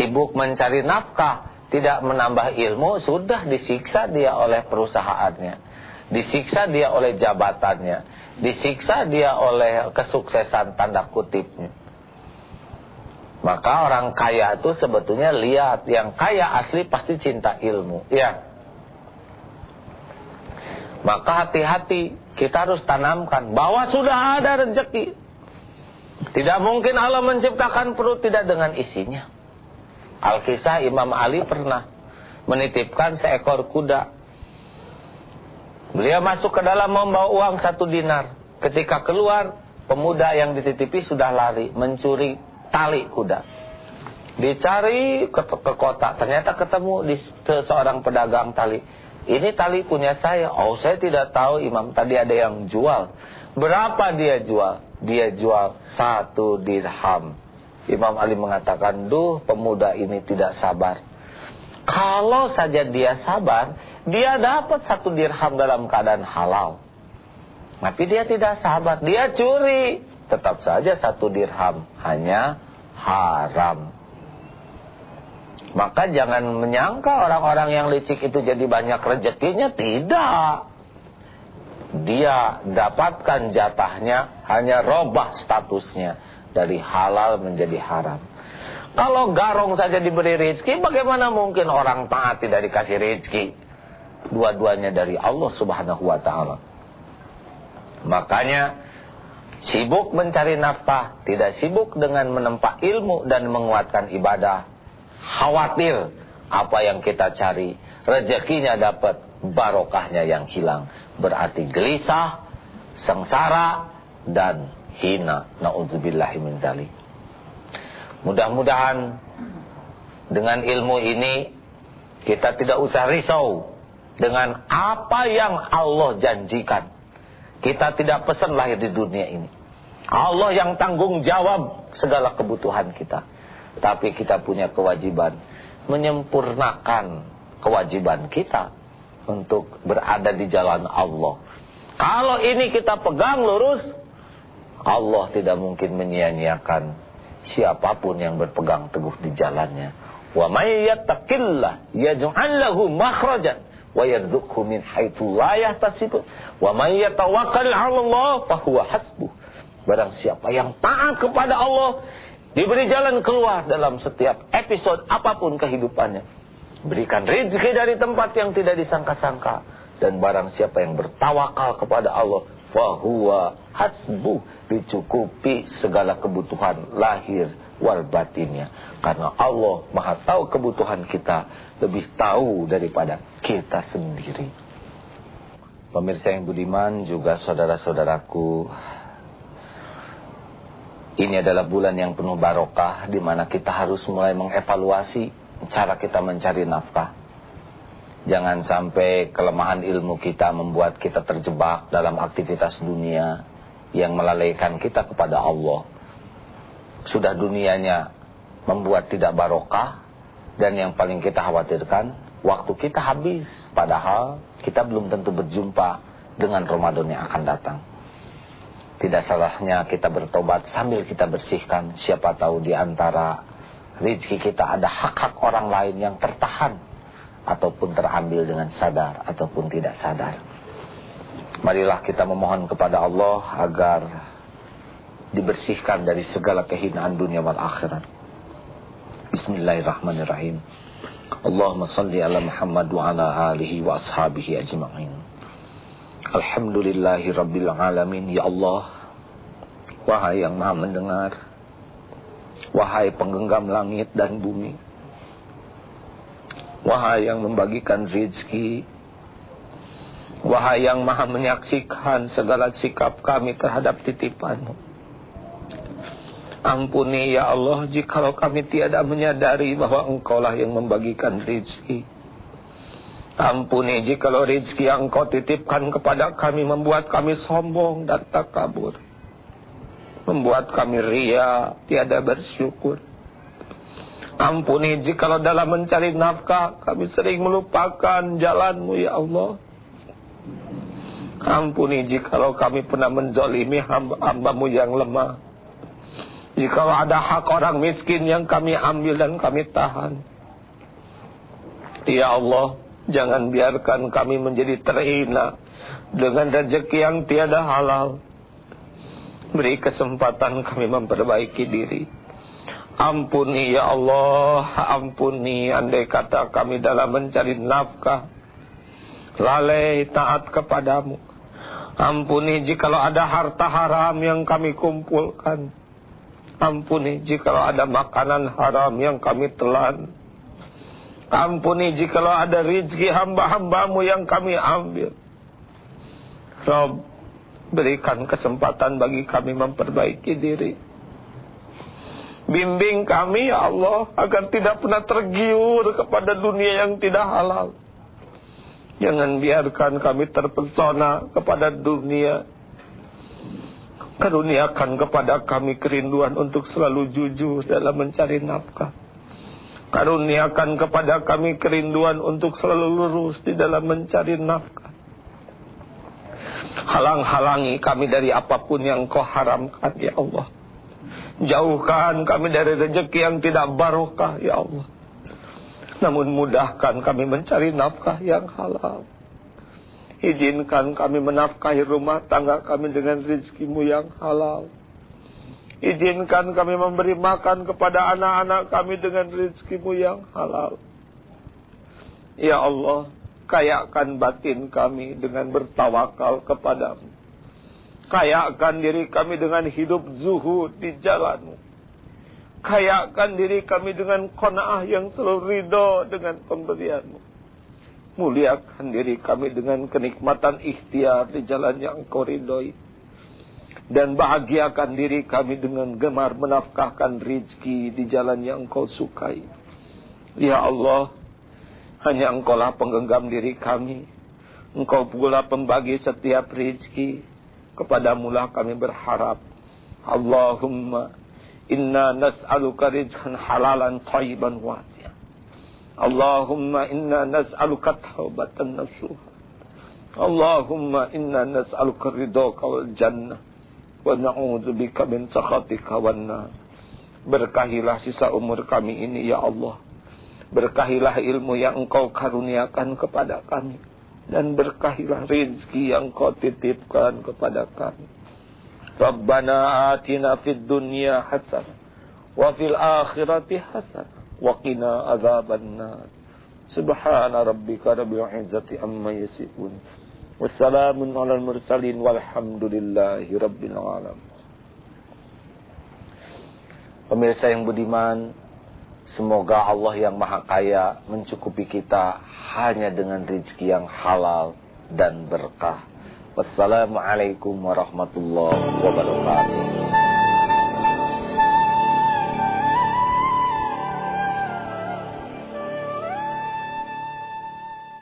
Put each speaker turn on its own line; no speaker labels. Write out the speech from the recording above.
sibuk mencari nafkah, tidak menambah ilmu, sudah disiksa dia oleh perusahaannya. Disiksa dia oleh jabatannya. Disiksa dia oleh kesuksesan tanda kutipnya. Maka orang kaya itu sebetulnya lihat, yang kaya asli pasti cinta ilmu. Ya. Maka hati-hati, kita harus tanamkan bahwa sudah ada rezeki. Tidak mungkin Allah menciptakan perut tidak dengan isinya. Al-Kisah Imam Ali pernah menitipkan seekor kuda. Beliau masuk ke dalam membawa uang satu dinar. Ketika keluar, pemuda yang dititipi sudah lari, mencuri tali kuda. Dicari ke, ke kota, ternyata ketemu di seorang pedagang tali. Ini tali punya saya. Oh, saya tidak tahu Imam, tadi ada yang jual. Berapa dia jual? Dia jual satu dirham. Imam Ali mengatakan, duh pemuda ini tidak sabar. Kalau saja dia sabar, dia dapat satu dirham dalam keadaan halal. Tapi dia tidak sabar, dia curi. Tetap saja satu dirham, hanya haram. Maka jangan menyangka orang-orang yang licik itu jadi banyak rezekinya. Tidak. Dia dapatkan jatahnya hanya robah statusnya. Dari halal menjadi haram. Kalau garong saja diberi rezeki, bagaimana mungkin orang taat tidak dikasih rezeki? Dua-duanya dari Allah subhanahu wa ta'ala. Makanya sibuk mencari nafkah, tidak sibuk dengan menempa ilmu dan menguatkan ibadah khawatir apa yang kita cari rezekinya dapat barokahnya yang hilang berarti gelisah sengsara dan hina naudzubillahi min dzalik mudah-mudahan dengan ilmu ini kita tidak usah risau dengan apa yang Allah janjikan. Kita tidak pesan lahir di dunia ini. Allah yang tanggung jawab segala kebutuhan kita. Tapi kita punya kewajiban menyempurnakan kewajiban kita untuk berada di jalan Allah. Kalau ini kita pegang lurus, Allah tidak mungkin menyia-nyiakan siapa pun yang berpegang teguh di jalannya. Wa may yattaqillah yaj'al lahu makhrajan wa yarzuqhu min haitsu la yahtasib. Wa may yatawakkal 'ala Allah fa huwa hasbuh. Barang siapa yang taat kepada Allah, Diberi jalan keluar dalam setiap episode apa pun kehidupannya. Berikan rezeki dari tempat yang tidak disangka-sangka. Dan barang siapa yang bertawakal kepada Allah. Fahuwa hasbu. Dicukupi segala kebutuhan lahir wal batinnya. Karena Allah maha tahu kebutuhan kita. Lebih tahu daripada kita sendiri. Pemirsa yang budiman juga saudara-saudaraku ini adalah bulan yang penuh barokah di mana kita harus mulai mengevaluasi cara kita mencari nafkah. Jangan sampai kelemahan ilmu kita membuat kita terjebak dalam aktivitas dunia yang melalaikan kita kepada Allah. Sudah dunianya membuat tidak barokah dan yang paling kita khawatirkan waktu kita habis padahal kita belum tentu berjumpa dengan Ramadan yang akan datang. Tidak salahnya kita bertobat sambil kita bersihkan. Siapa tahu di antara rezeki kita ada hak-hak orang lain yang tertahan. Ataupun terambil dengan sadar ataupun tidak sadar. Marilah kita memohon kepada Allah agar dibersihkan dari segala kehinaan dunia wal akhirat. Bismillahirrahmanirrahim. Allahumma salli ala Muhammad wa ala alihi wa ashabihi ajma'in. Alhamdulillahi Rabbil Alamin Ya Allah Wahai yang maha mendengar Wahai penggenggam langit dan bumi Wahai yang membagikan rizki Wahai yang maha menyaksikan segala sikap kami terhadap titipanmu Ampuni ya Allah jikalau kami tiada menyadari bahwa engkaulah yang membagikan rizki Ampuni jikalau rezeki yang kau titipkan kepada kami membuat kami sombong dan takabur. Membuat kami ria, tiada bersyukur. Ampuni jikalau dalam mencari nafkah kami sering melupakan jalanmu ya Allah. Ampuni jikalau kami pernah menzolimi hamba, hambamu yang lemah. Jika ada hak orang miskin yang kami ambil dan kami tahan. Ya Allah, jangan biarkan kami menjadi terhina dengan rezeki yang tiada halal. Beri kesempatan kami memperbaiki diri. Ampuni ya Allah, ampuni andai kata kami dalam mencari nafkah. Lalai taat kepadamu. Ampuni jikalau ada harta haram yang kami kumpulkan. Ampuni jikalau ada makanan haram yang kami telan. Ampuni jikalau ada rizki hamba-hambamu yang kami ambil. Rob, berikan kesempatan bagi kami memperbaiki diri. Bimbing kami ya Allah agar tidak pernah tergiur kepada dunia yang tidak halal. Jangan biarkan kami terpesona kepada dunia Karuniakan kepada kami kerinduan untuk selalu jujur dalam mencari nafkah. Karuniakan kepada kami kerinduan untuk selalu lurus di dalam mencari nafkah. Halang-halangi kami dari apa pun yang kau haramkan, ya Allah. Jauhkan kami dari rezeki yang tidak barokah, ya Allah. Namun mudahkan kami mencari nafkah yang halal. Izinkan kami menafkahi rumah tangga kami dengan rizkimu yang halal. Izinkan kami memberi makan kepada anak-anak kami dengan rizkimu yang halal. Ya Allah, kayakan batin kami dengan bertawakal kepadamu. Kayakan diri kami dengan hidup zuhud di jalanmu. Kayakan diri kami dengan kona'ah yang selalu ridho dengan pemberianmu. Muliakan diri kami dengan kenikmatan ikhtiar di jalan yang engkau ridhoi. Dan bahagiakan diri kami dengan gemar menafkahkan rizki di jalan yang engkau sukai. Ya Allah, hanya engkau lah penggenggam diri kami. Engkau pula pembagi setiap rizki. Kepadamulah kami berharap. Allahumma inna nas'aluka rizkan halalan tayyiban wasi. Allahumma inna nas'aluka taubatan nasuha. Allahumma inna nas'aluka ridhoka wal jannah. Wa na'udzubika min sakhatika wan. Berkahilah sisa umur kami ini ya Allah. Berkahilah ilmu yang engkau karuniakan kepada kami dan berkahilah rezeki yang kau titipkan kepada kami. Rabbana atina fid dunya hasan wa fil akhirati hasan wa qina azabannar. Subhana rabbika rabbil izzati amma yasifun. Wassalamun ala mursalin walhamdulillahi rabbil alamin. Pemirsa yang budiman, semoga Allah yang Maha Kaya mencukupi kita hanya dengan rezeki yang halal dan berkah. Wassalamualaikum warahmatullahi wabarakatuh.